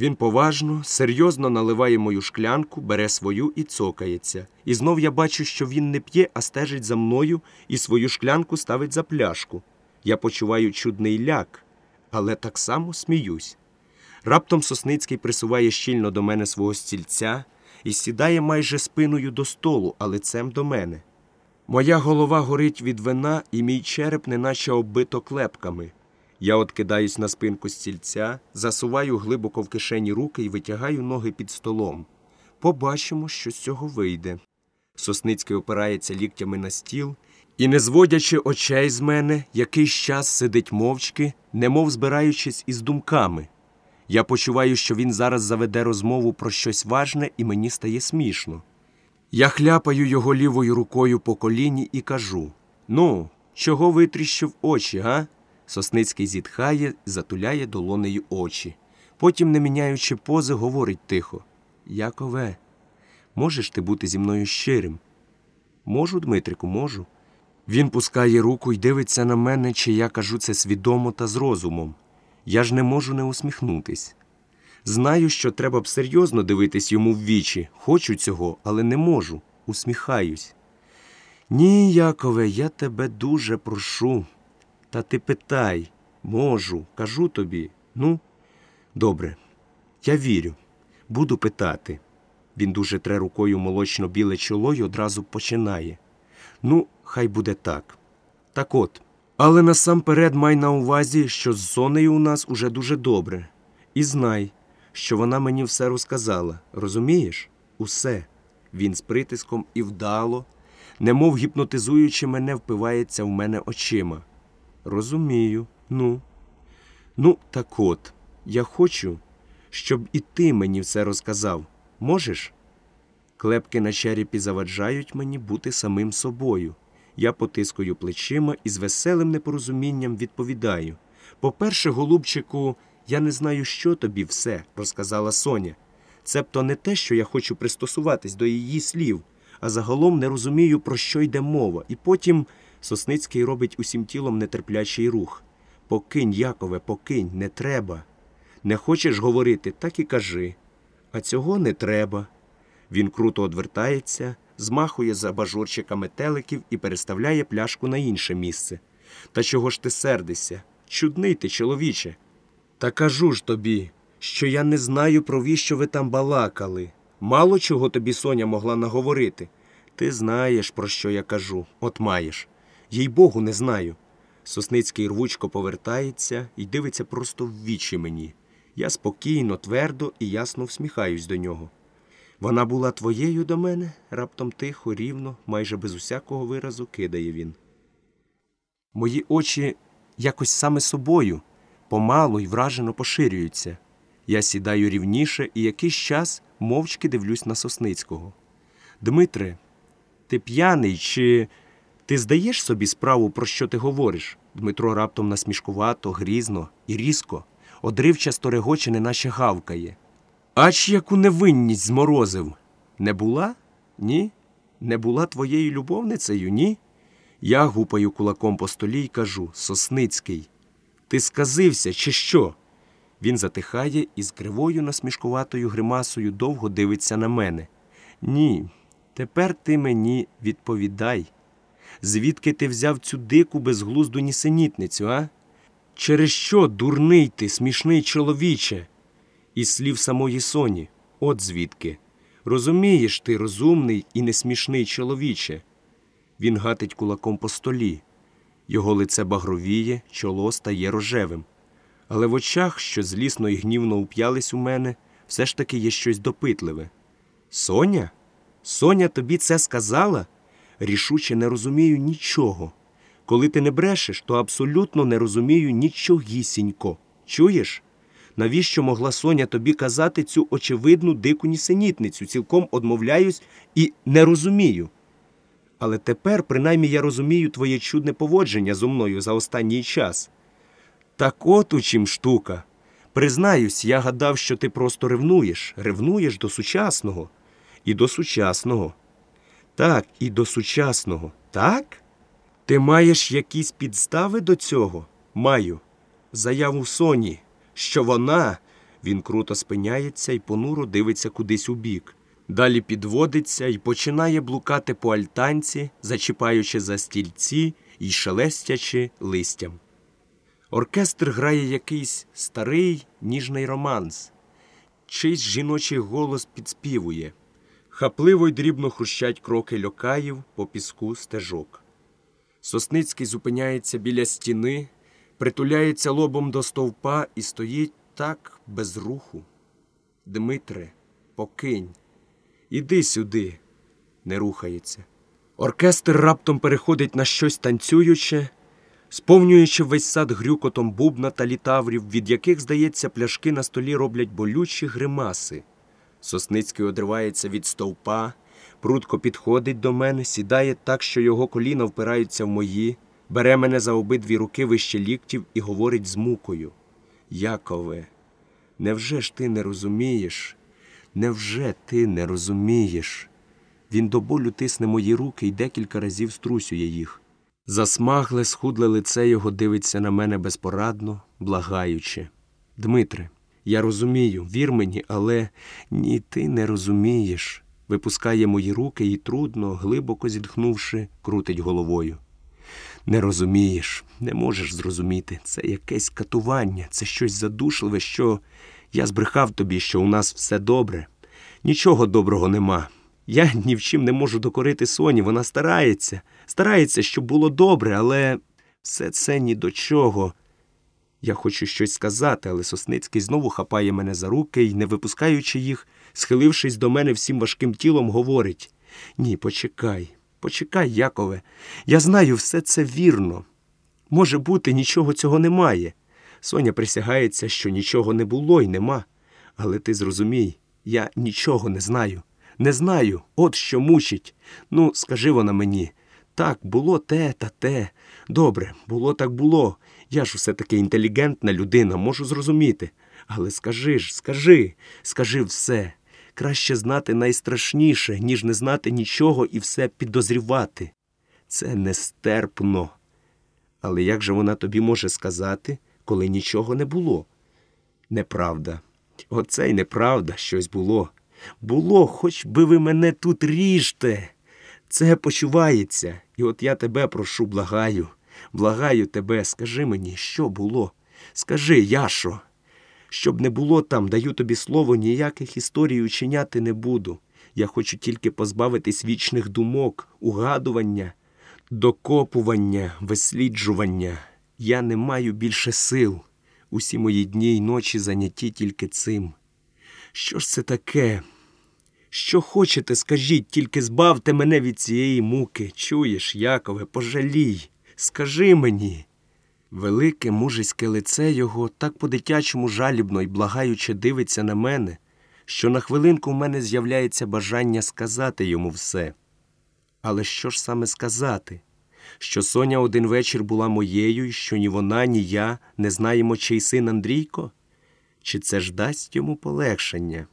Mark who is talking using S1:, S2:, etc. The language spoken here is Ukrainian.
S1: Він поважно, серйозно наливає мою шклянку, бере свою і цокається. І знов я бачу, що він не п'є, а стежить за мною і свою шклянку ставить за пляшку. Я почуваю чудний ляк, але так само сміюсь. Раптом Сосницький присуває щільно до мене свого стільця і сідає майже спиною до столу, а лицем до мене. Моя голова горить від вина, і мій череп неначе оббито клепками. Я откидаюсь на спинку стільця, засуваю глибоко в кишені руки і витягаю ноги під столом. Побачимо, що з цього вийде. Сосницький опирається ліктями на стіл і, не зводячи очей з мене, якийсь час сидить мовчки, немов збираючись із думками. Я почуваю, що він зараз заведе розмову про щось важне, і мені стає смішно. Я хляпаю його лівою рукою по коліні і кажу Ну, чого витріщив очі, га? Сосницький зітхає, затуляє долонею очі. Потім, не міняючи пози, говорить тихо Якове, можеш ти бути зі мною щирим? Можу, Дмитрику, можу. Він пускає руку і дивиться на мене, чи я кажу це свідомо та з розумом. Я ж не можу не усміхнутись. Знаю, що треба б серйозно дивитись йому в вічі. Хочу цього, але не можу. Усміхаюсь. Ні, Якове, я тебе дуже прошу. Та ти питай, можу, кажу тобі. Ну, добре, я вірю, буду питати. Він дуже тре рукою молочно біле чоло і одразу починає. Ну, хай буде так. Так от. Але насамперед май на увазі, що з зонею у нас уже дуже добре. І знай, що вона мені все розказала. Розумієш? Усе. Він з притиском і вдало, немов гіпнотизуючи мене, впивається в мене очима. Розумію, ну. Ну, так от, я хочу, щоб і ти мені все розказав. Можеш? Клепки на черепі заваджають мені бути самим собою. Я потискаю плечима і з веселим непорозумінням відповідаю. По-перше, голубчику, я не знаю, що тобі все, розказала Соня. Цебто не те, що я хочу пристосуватись до її слів, а загалом не розумію, про що йде мова. І потім Сосницький робить усім тілом нетерплячий рух. Покинь, Якове, покинь, не треба. Не хочеш говорити, так і кажи. А цього не треба. Він круто одвертається, змахує за бажурчиками теликів і переставляє пляшку на інше місце. Та чого ж ти сердишся? Чудний ти, чоловіче. Та кажу ж тобі, що я не знаю, про віщо ви там балакали. Мало чого тобі Соня могла наговорити. Ти знаєш, про що я кажу, от маєш. Їй Богу, не знаю. Сосницький рвучко повертається і дивиться просто в вічі мені. Я спокійно, твердо і ясно всміхаюсь до нього. Вона була твоєю до мене, раптом тихо, рівно, майже без усякого виразу кидає він. Мої очі якось саме собою, помалу й вражено поширюються. Я сідаю рівніше і якийсь час мовчки дивлюсь на Сосницького. Дмитре, ти п'яний, чи ти здаєш собі справу, про що ти говориш? Дмитро раптом насмішкувато, грізно і різко, одривчасто регоче, неначе гавкає. Ач яку невинність зморозив. Не була? Ні? Не була твоєю любовницею, ні? Я гупаю кулаком по столі й кажу Сосницький, ти сказився, чи що? Він затихає і з кривою насмішкуватою гримасою довго дивиться на мене. Ні, тепер ти мені відповідай. Звідки ти взяв цю дику безглузду нісенітницю, а? Через що, дурний ти, смішний чоловіче? Із слів самої Соні, от звідки. Розумієш ти, розумний і несмішний чоловіче. Він гатить кулаком по столі. Його лице багровіє, чоло стає рожевим. Але в очах, що злісно і гнівно уп'ялись у мене, все ж таки є щось допитливе. Соня? Соня тобі це сказала? Рішуче не розумію нічого. Коли ти не брешеш, то абсолютно не розумію нічогісінько. Чуєш? Навіщо могла Соня тобі казати цю очевидну дику нісенітницю? Цілком одмовляюсь і не розумію. Але тепер, принаймні, я розумію твоє чудне поводження зо мною за останній час. Так от у чим штука. Признаюсь, я гадав, що ти просто ревнуєш, ревнуєш до сучасного і до сучасного. Так, і до сучасного. Так? Ти маєш якісь підстави до цього? Маю. Заяву Соні, що вона Він круто спиняється і понуро дивиться кудись у бік. Далі підводиться і починає блукати по альтанці, зачіпаючи за стільці і шелестячи листям. Оркестр грає якийсь старий ніжний романс. Чийсь жіночий голос підспівує. Хапливо й дрібно хрущать кроки льокаїв по піску стежок. Сосницький зупиняється біля стіни, притуляється лобом до стовпа і стоїть так без руху. Дмитре, покинь, іди сюди, не рухається. Оркестр раптом переходить на щось танцююче, сповнюючи весь сад грюкотом бубна та літаврів, від яких, здається, пляшки на столі роблять болючі гримаси. Сосницький одривається від стовпа, прудко підходить до мене, сідає так, що його коліна впираються в мої, бере мене за обидві руки вище ліктів і говорить з мукою. Якове, невже ж ти не розумієш? Невже ти не розумієш? Він до болю тисне мої руки і декілька разів струсює їх. Засмагле, схудле лице його дивиться на мене безпорадно, благаючи. Дмитре, я розумію, вір мені, але ні, ти не розумієш. Випускає мої руки і трудно, глибоко зітхнувши, крутить головою. Не розумієш, не можеш зрозуміти. Це якесь катування, це щось задушливе, що я збрехав тобі, що у нас все добре. Нічого доброго нема. Я ні в чим не можу докорити Соні, вона старається, старається, щоб було добре, але все це ні до чого. Я хочу щось сказати, але Сосницький знову хапає мене за руки і, не випускаючи їх, схилившись до мене всім важким тілом, говорить Ні, почекай, почекай, Якове. Я знаю, все це вірно. Може бути, нічого цього немає. Соня присягається, що нічого не було і нема. Але ти зрозумій, я нічого не знаю. Не знаю, от що мучить. Ну, скажи вона мені. Так, було те та те. Добре, було так було. Я ж усе таки інтелігентна людина, можу зрозуміти. Але скажи ж, скажи, скажи все. Краще знати найстрашніше, ніж не знати нічого і все підозрівати. Це нестерпно. Але як же вона тобі може сказати, коли нічого не було? Неправда. Оце й неправда щось було. Було, хоч би ви мене тут ріжте. Це почувається. І от я тебе прошу, благаю. Благаю тебе, скажи мені, що було? Скажи, Яшо. Щоб не було там, даю тобі слово, ніяких історій учиняти не буду. Я хочу тільки позбавитись вічних думок, угадування, докопування, висліджування. Я не маю більше сил. Усі мої дні й ночі заняті тільки цим. Що ж це таке? Що хочете, скажіть, тільки збавте мене від цієї муки. Чуєш, Якове, пожалій, скажи мені. Велике мужиське лице його так по-дитячому жалібно й благаюче дивиться на мене, що на хвилинку в мене з'являється бажання сказати йому все. Але що ж саме сказати? Що Соня один вечір була моєю, і що ні вона, ні я не знаємо, чий син Андрійко? Чи це ж дасть йому полегшення?